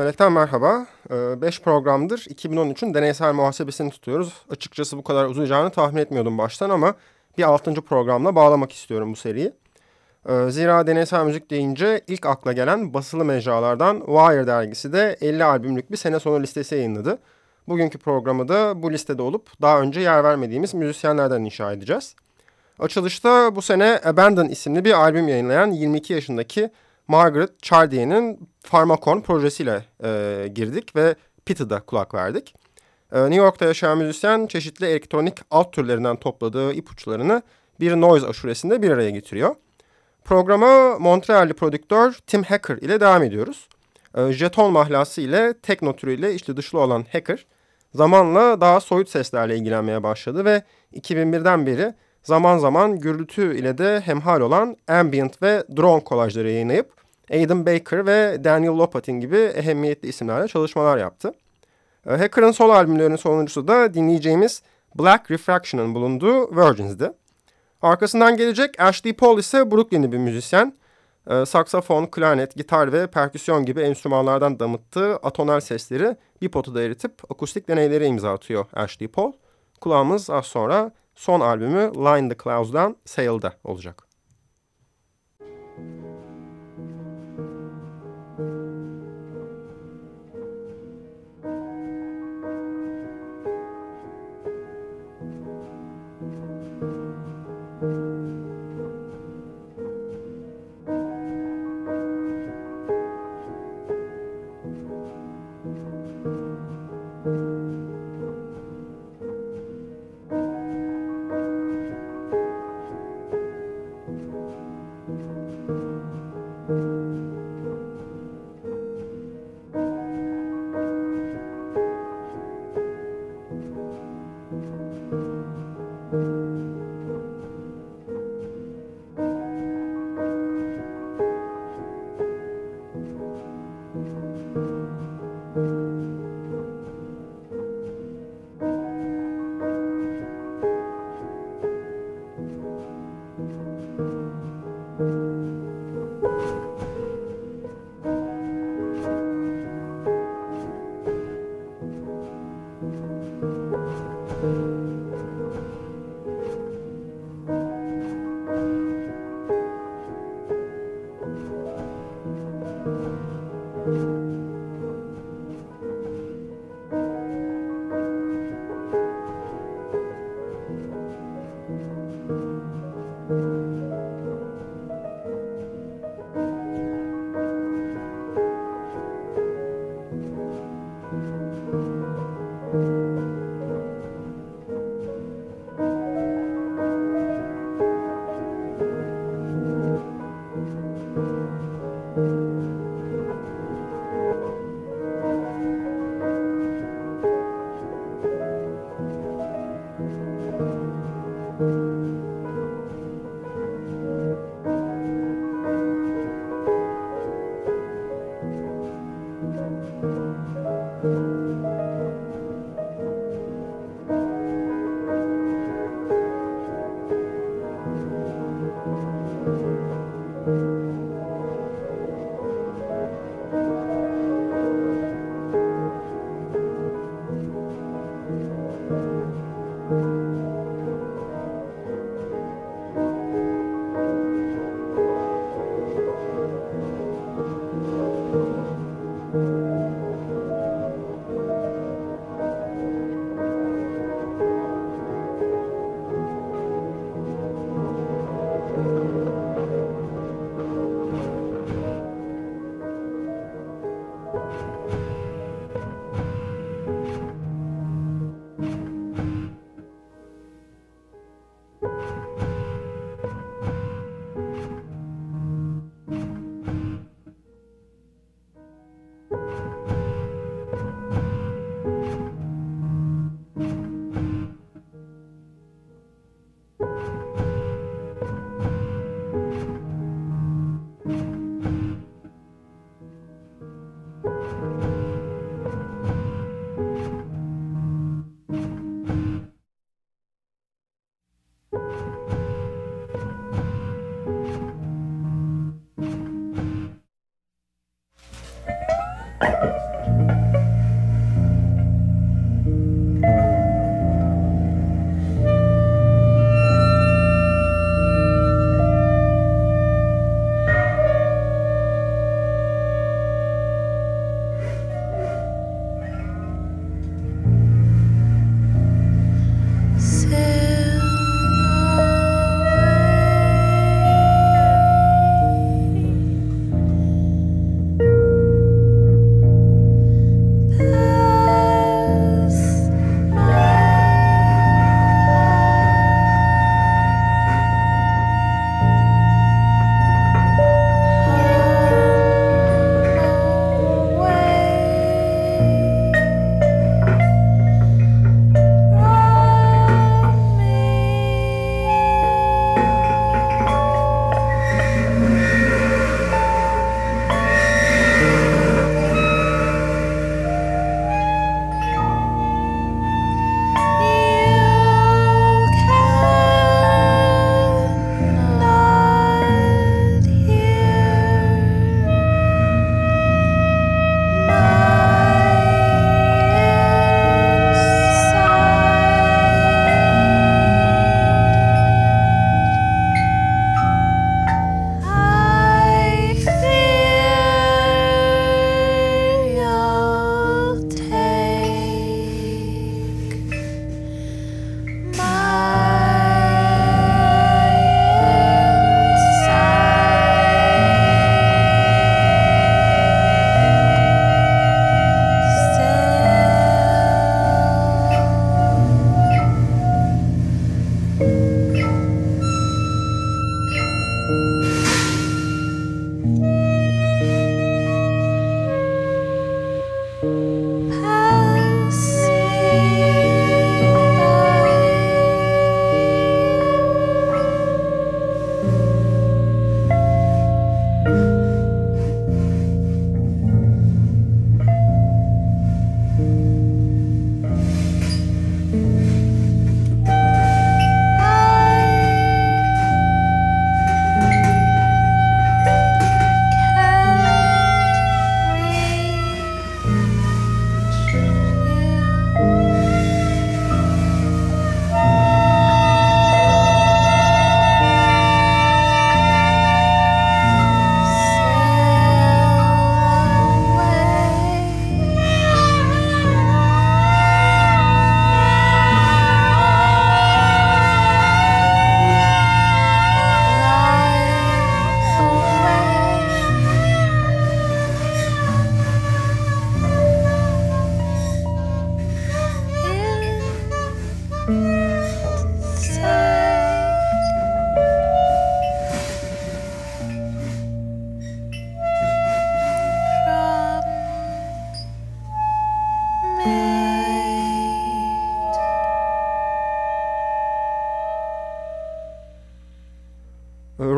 13 Melek'ten merhaba. 5 ee, programdır 2013'ün deneysel muhasebesini tutuyoruz. Açıkçası bu kadar uzayacağını tahmin etmiyordum baştan ama bir 6. programla bağlamak istiyorum bu seriyi. Ee, zira deneysel müzik deyince ilk akla gelen basılı mecralardan Wire dergisi de 50 albümlük bir sene sonu listesi yayınladı. Bugünkü programı da bu listede olup daha önce yer vermediğimiz müzisyenlerden inşa edeceğiz. Açılışta bu sene Abandon isimli bir albüm yayınlayan 22 yaşındaki Margaret Chardier'in Pharmacon projesiyle e, girdik ve Pitty'da kulak verdik. E, New York'ta yaşayan müzisyen çeşitli elektronik alt türlerinden topladığı ipuçlarını bir noise aşuresinde bir araya getiriyor. Programa Montreal'li prodüktör Tim Hacker ile devam ediyoruz. E, jeton mahlası ile tekno türüyle içli dışlı olan Hacker zamanla daha soyut seslerle ilgilenmeye başladı ve 2001'den beri zaman zaman gürültü ile de hemhal olan ambient ve drone kolajları yayınlayıp Aidan Baker ve Daniel Lopatin gibi ehemmiyetli isimlerle çalışmalar yaptı. Ee, Hacker'ın sol albümlerinin sonuncusu da dinleyeceğimiz Black Refraction'ın bulunduğu Virgins'di. Arkasından gelecek Ashley Paul ise Brooklyn'li bir müzisyen. Ee, saksafon, klarnet, gitar ve perküsyon gibi enstrümanlardan damıttığı atonal sesleri bir potada eritip akustik deneylere imza atıyor Ashley Paul. Kulağımız az sonra son albümü Line the Clouds'dan Sail'da olacak.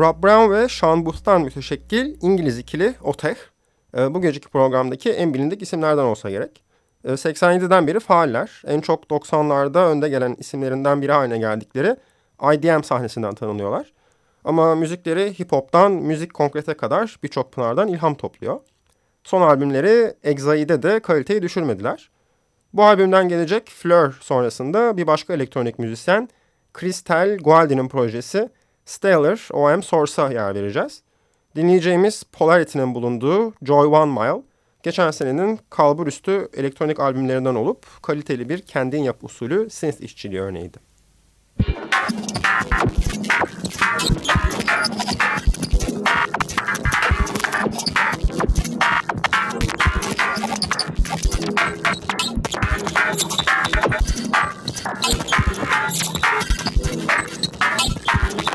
Rob Brown ve Sean Booth'tan müteşekkil İngiliz ikili Oteh, bu geceki programdaki en bilindik isimlerden olsa gerek. 87'den beri faaller. En çok 90'larda önde gelen isimlerinden biri haline geldikleri IDM sahnesinden tanınıyorlar. Ama müzikleri hip hop'tan müzik konkrete kadar birçok pınardan ilham topluyor. Son albümleri Exai'de de kaliteyi düşürmediler. Bu albümden gelecek Fleur sonrasında bir başka elektronik müzisyen Crystal Gualdi'nin projesi Stellar OM Source'a yer vereceğiz. Dinleyeceğimiz Polarity'nin bulunduğu Joy One Mile, geçen senenin kalbur üstü elektronik albümlerinden olup kaliteli bir kendin yap usulü synth işçiliği örneğiydi.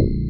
you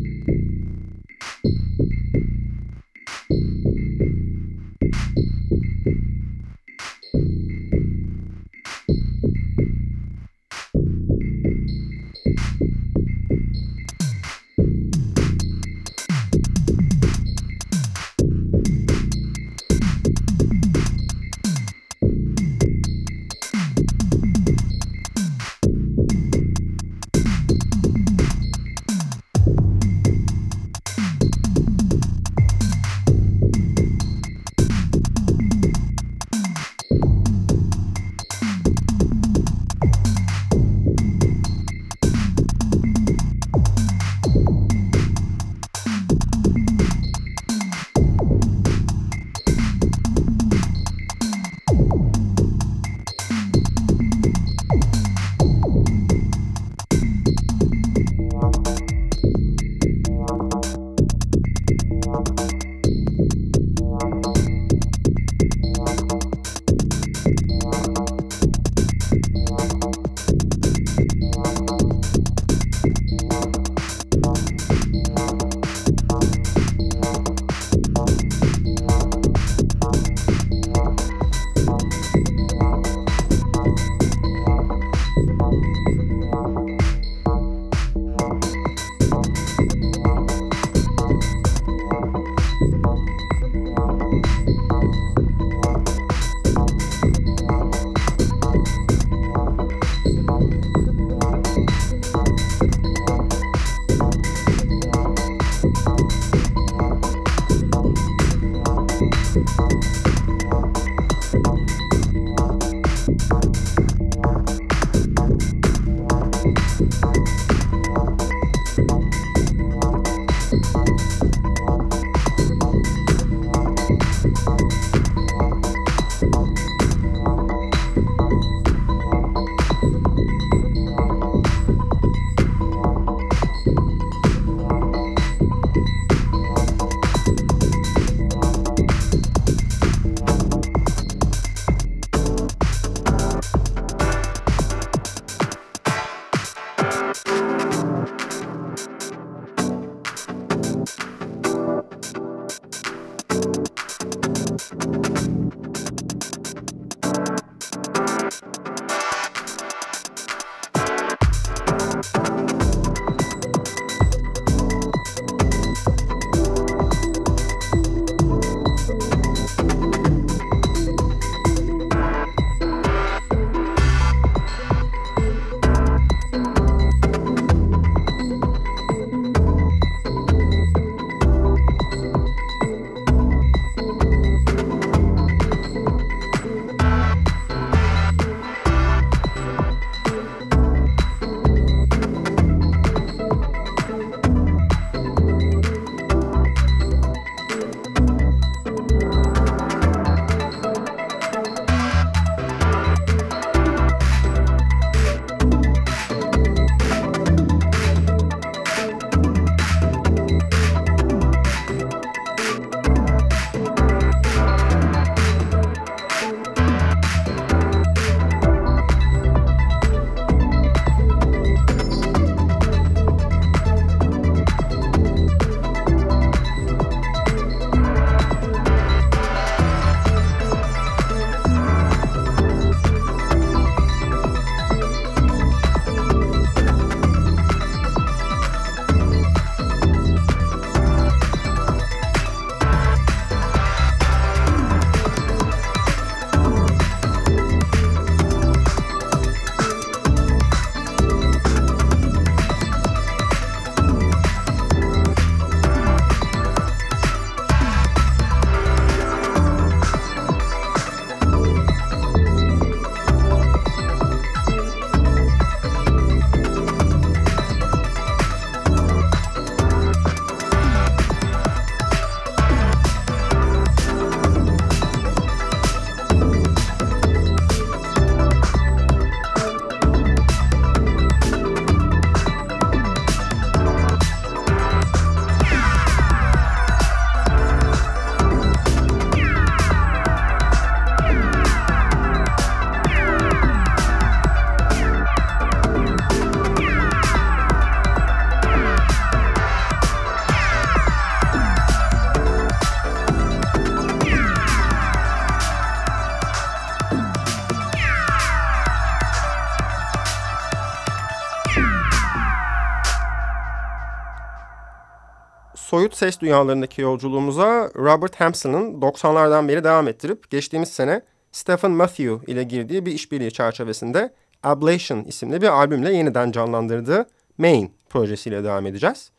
ses dünyalarındaki yolculuğumuza Robert Hampson'ın 90'lardan beri devam ettirip geçtiğimiz sene Stephen Matthew ile girdiği bir işbirliği çerçevesinde Ablation isimli bir albümle yeniden canlandırdığı Main projesiyle devam edeceğiz.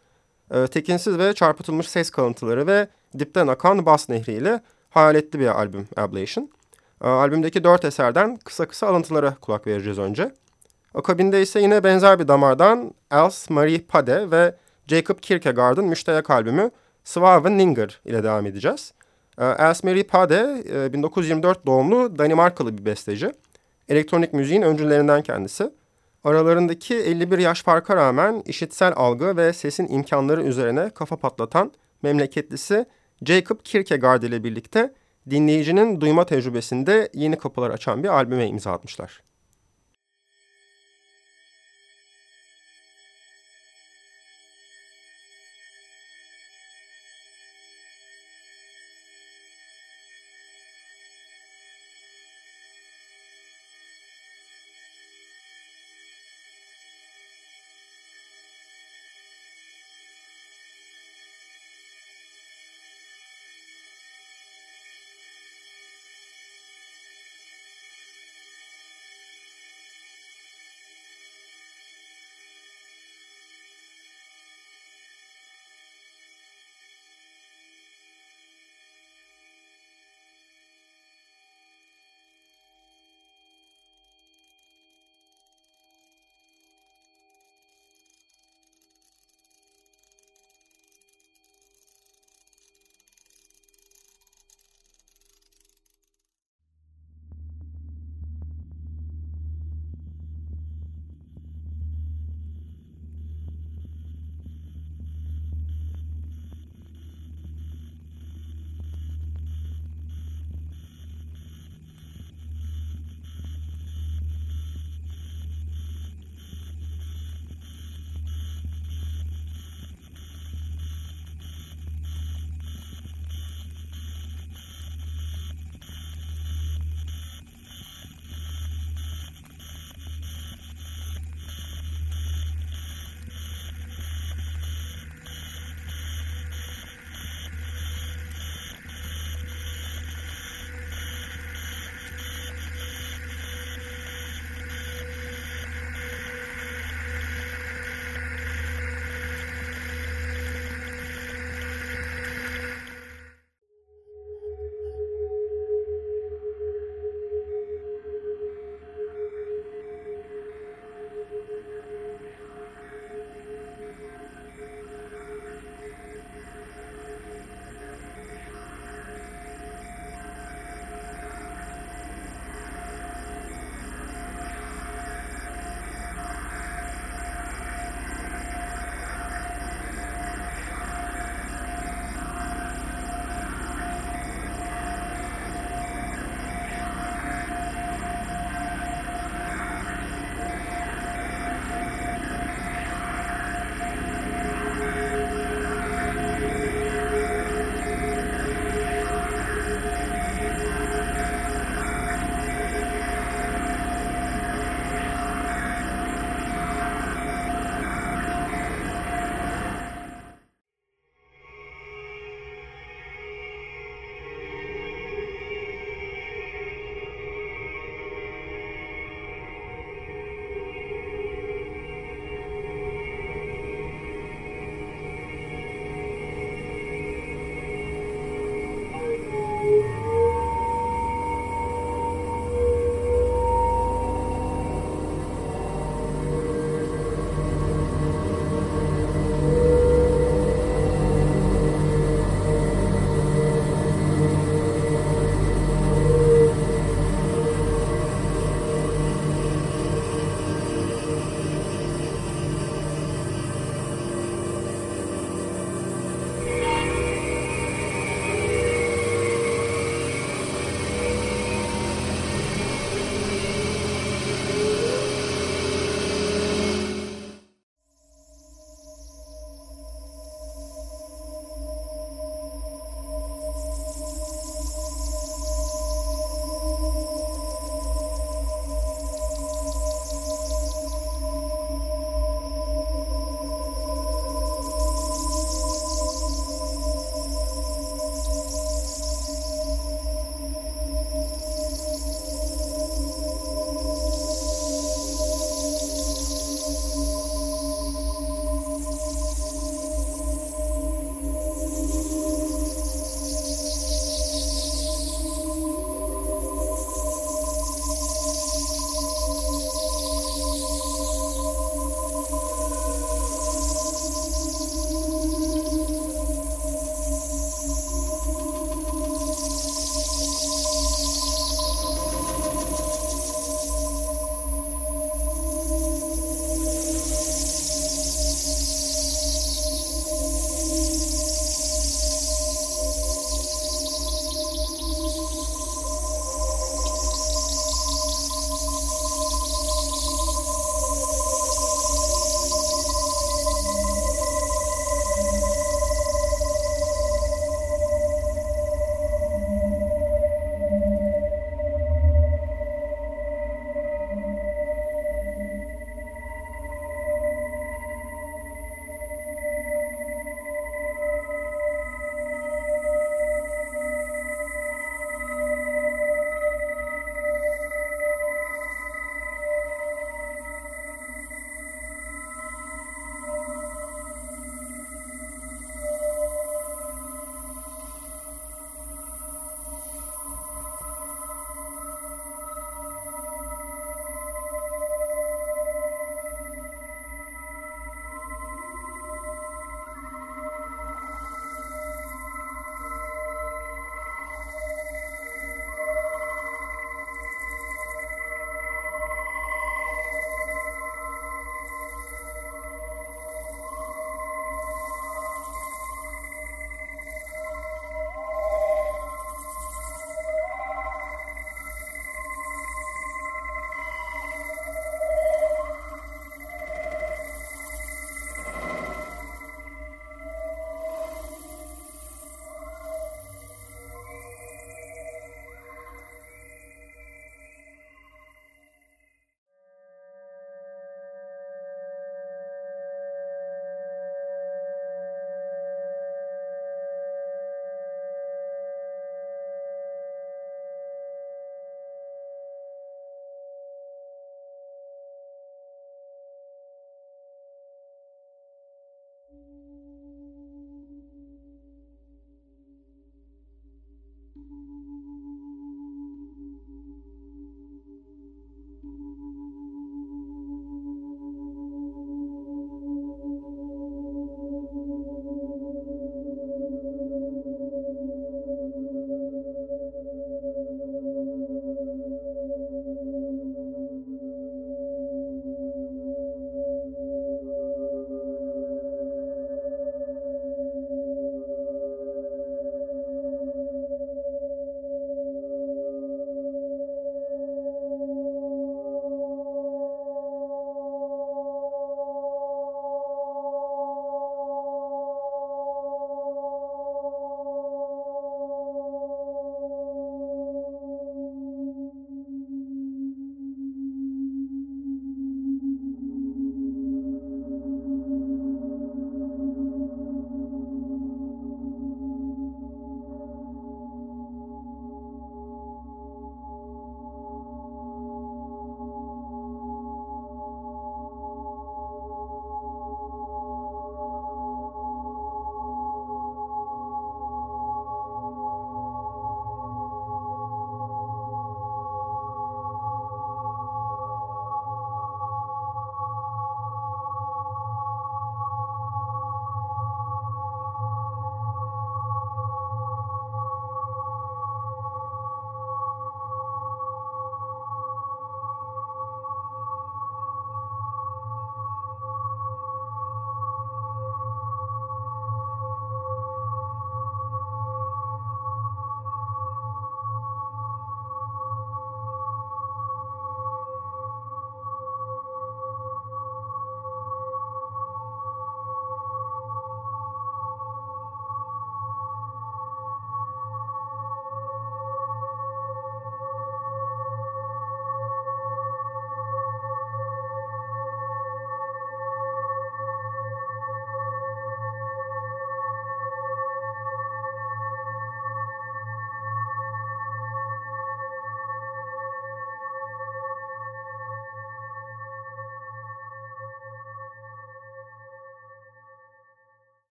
Ee, tekinsiz ve çarpıtılmış ses kalıntıları ve dipten akan bas nehriyle hayaletli bir albüm Ablation. Ee, albümdeki dört eserden kısa kısa alıntılara kulak vereceğiz önce. Akabinde ise yine benzer bir damardan Els Marie Pade ve Jacob Kierkegaard'ın müşterek albümü Swaveninger ile devam edeceğiz. Ee, Elsmeri Pade 1924 e, doğumlu Danimarkalı bir besteci. Elektronik müziğin öncülerinden kendisi. Aralarındaki 51 yaş farka rağmen işitsel algı ve sesin imkanları üzerine kafa patlatan memleketlisi Jacob Kierkegaard ile birlikte dinleyicinin duyma tecrübesinde yeni kapılar açan bir albüme imza atmışlar.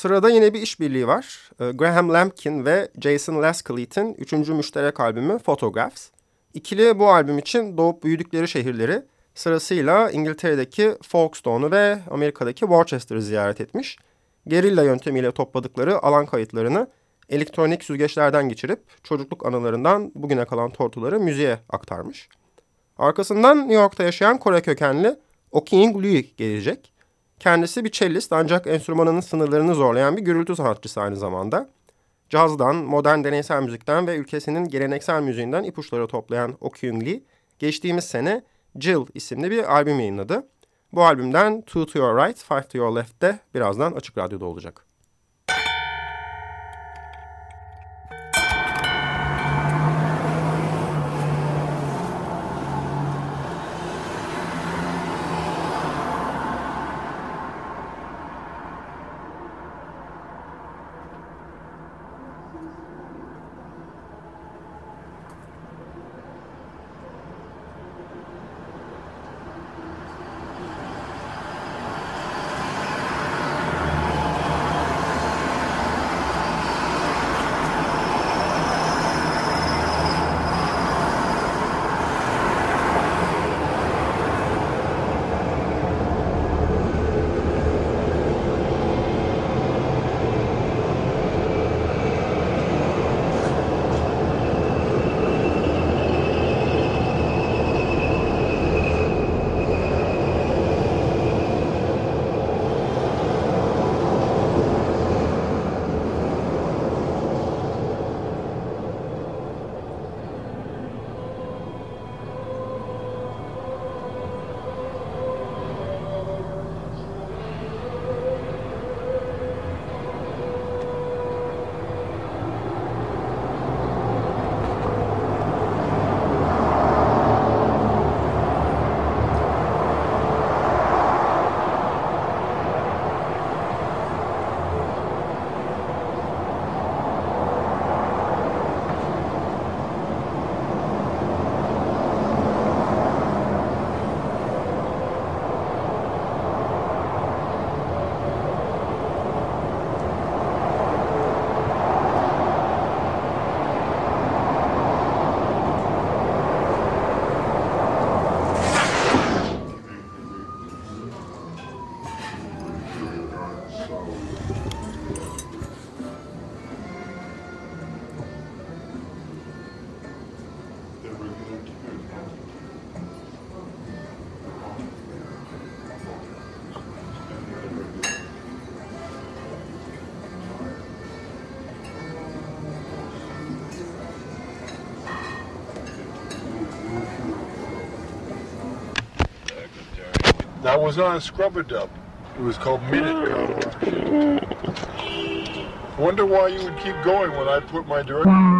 Sırada yine bir işbirliği var. Ee, Graham Lampkin ve Jason Lascaleat'in üçüncü müşterek albümü Photographs. İkili bu albüm için doğup büyüdükleri şehirleri sırasıyla İngiltere'deki Folkestone'u ve Amerika'daki Worcester'ı ziyaret etmiş. Gerilla yöntemiyle topladıkları alan kayıtlarını elektronik süzgeçlerden geçirip çocukluk anılarından bugüne kalan tortuları müziğe aktarmış. Arkasından New York'ta yaşayan Kore kökenli Oking Lee gelecek. Kendisi bir cellist ancak enstrümanının sınırlarını zorlayan bir gürültü sanatçısı aynı zamanda. Cazdan, modern deneysel müzikten ve ülkesinin geleneksel müziğinden ipuçları toplayan Okyung Lee, geçtiğimiz sene Jill isimli bir albüm yayınladı. Bu albümden Two to Your Right, Five to Your Left de birazdan Açık Radyo'da olacak. That was on a scrubber dub. It was called Minute Wonder why you would keep going when I put my direct.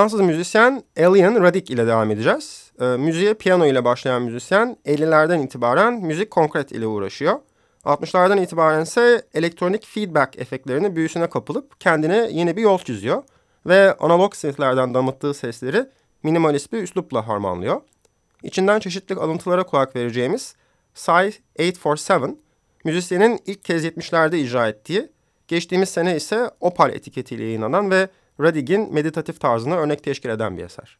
Fransız müzisyen Alien Radic ile devam edeceğiz. E, müziğe piyano ile başlayan müzisyen 50'lerden itibaren müzik konkret ile uğraşıyor. 60'lardan itibaren ise elektronik feedback efektlerini büyüsüne kapılıp kendine yeni bir yol çiziyor. Ve analog synthlerden damıttığı sesleri minimalist bir üslupla harmanlıyor. İçinden çeşitli alıntılara kulak vereceğimiz Psy 847, müzisyenin ilk kez 70'lerde icra ettiği, geçtiğimiz sene ise Opal etiketiyle yayınlanan ve Radig'in meditatif tarzına örnek teşkil eden bir eser.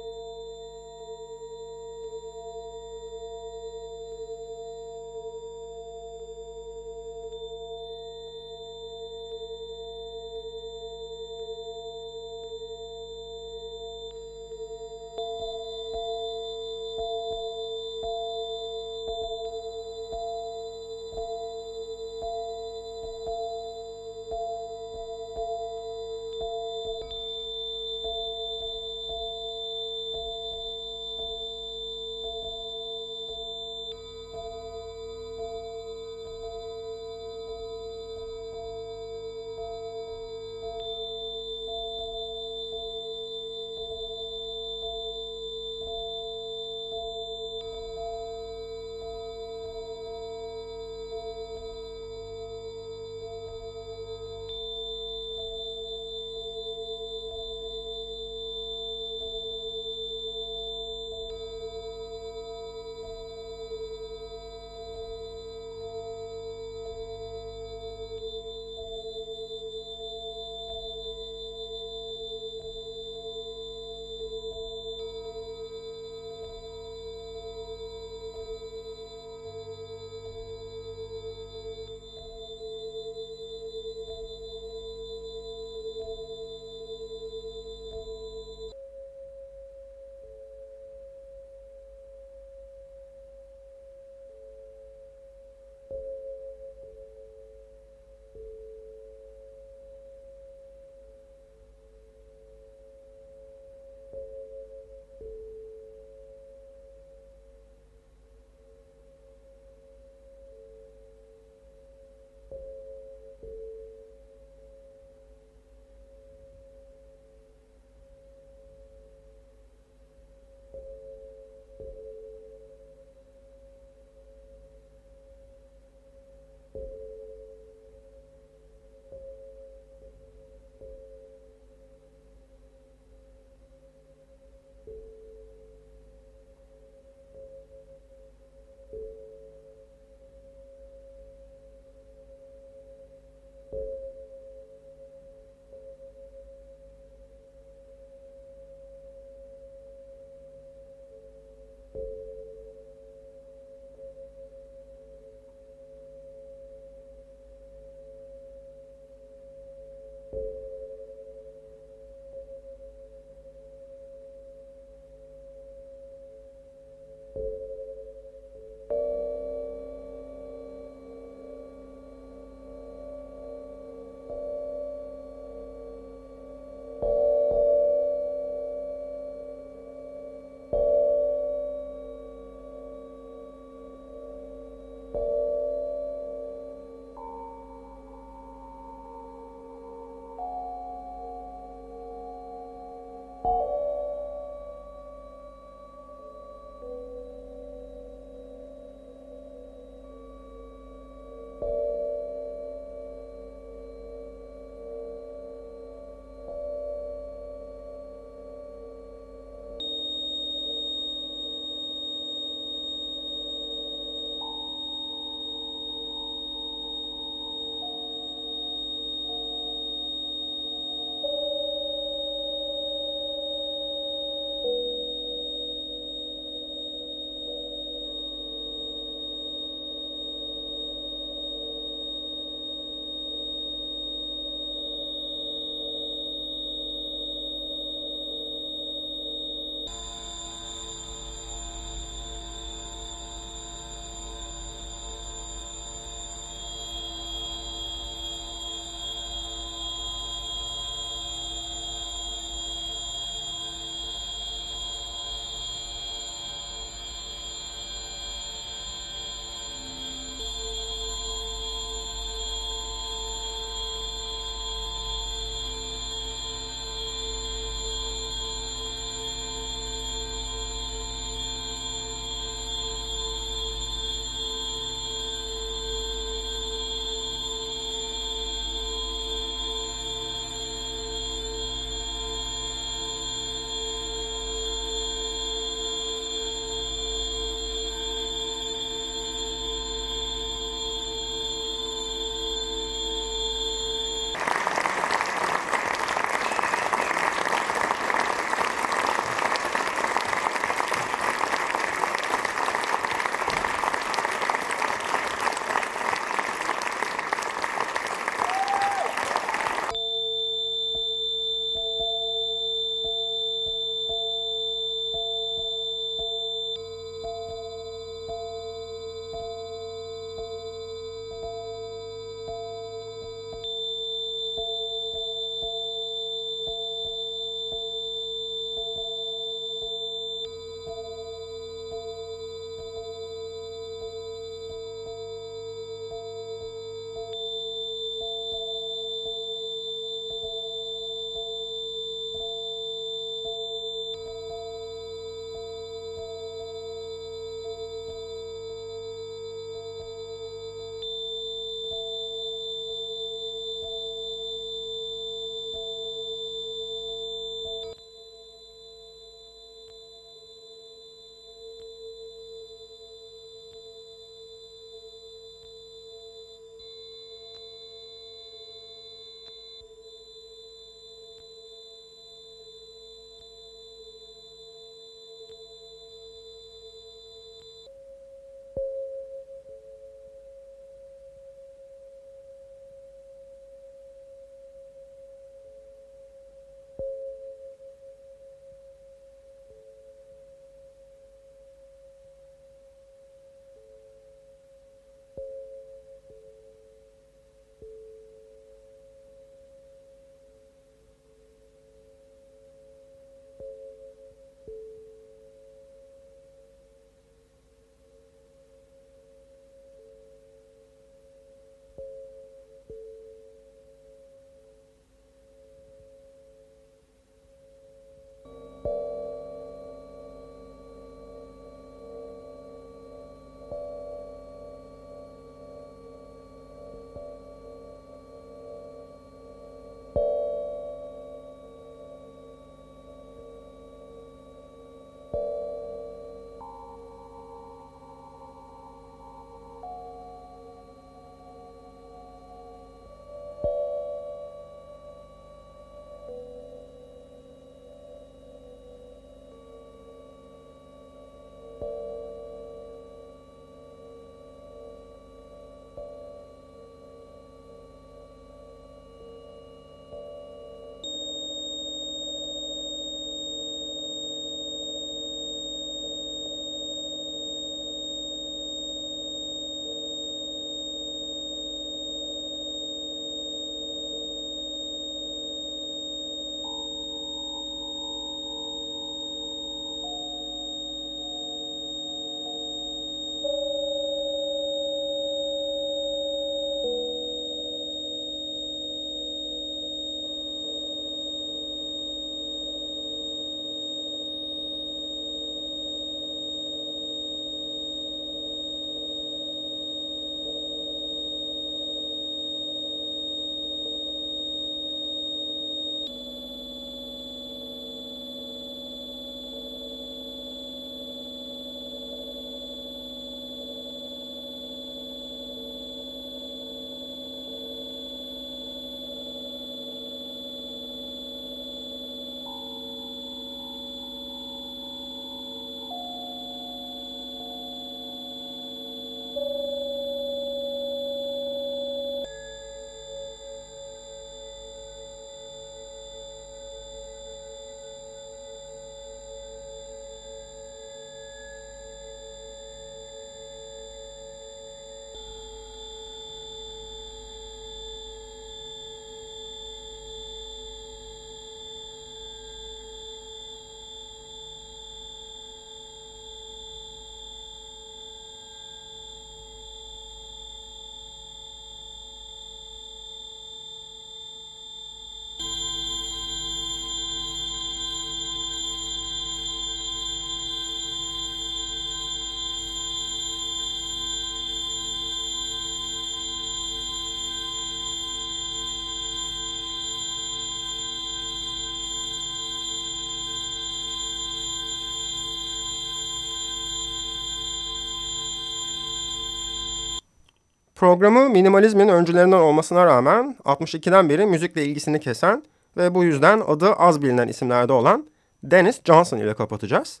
Programı minimalizmin öncülerinden olmasına rağmen 62'den beri müzikle ilgisini kesen ve bu yüzden adı az bilinen isimlerde olan Dennis Johnson ile kapatacağız.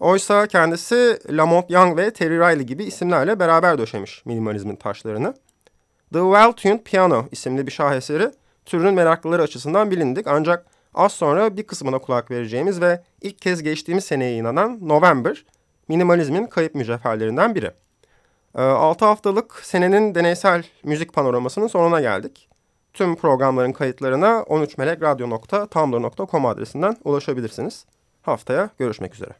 Oysa kendisi Lamont Young ve Terry Riley gibi isimlerle beraber döşemiş minimalizmin taşlarını. The Well-Tuned Piano isimli bir şaheseri türünün meraklıları açısından bilindik ancak az sonra bir kısmına kulak vereceğimiz ve ilk kez geçtiğimiz seneye inanan November, minimalizmin kayıp mücevherlerinden biri. 6 ee, haftalık senenin deneysel müzik panoramasının sonuna geldik. Tüm programların kayıtlarına 13melekradyo.tumblr.com adresinden ulaşabilirsiniz. Haftaya görüşmek üzere.